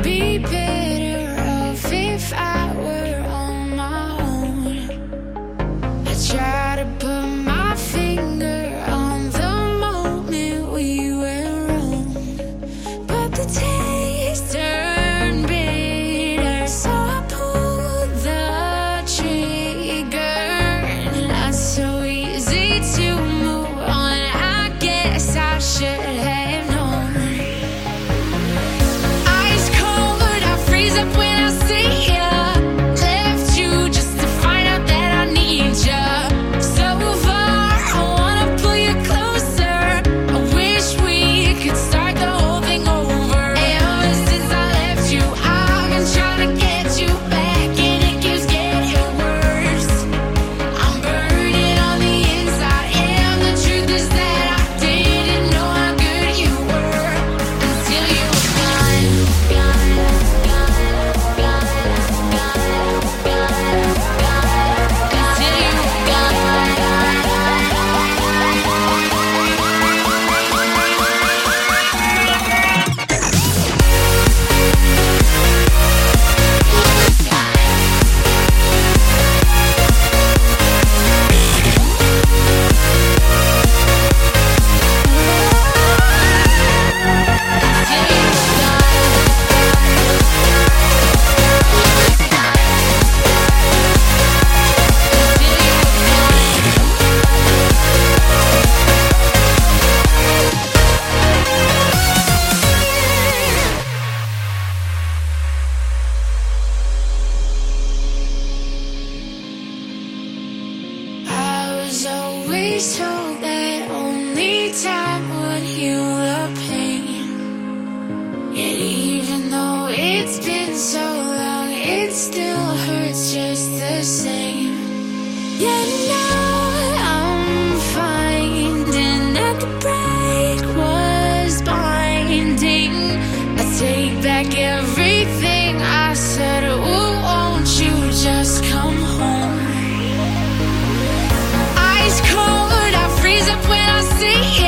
Be better off if I were on my own. I tried. so that only time would heal the pain. And even though it's been so long, it still hurts just the same. Yeah, now I'm finding that the break was binding. I take back everything I said. Oh, won't you just come home? when I see you.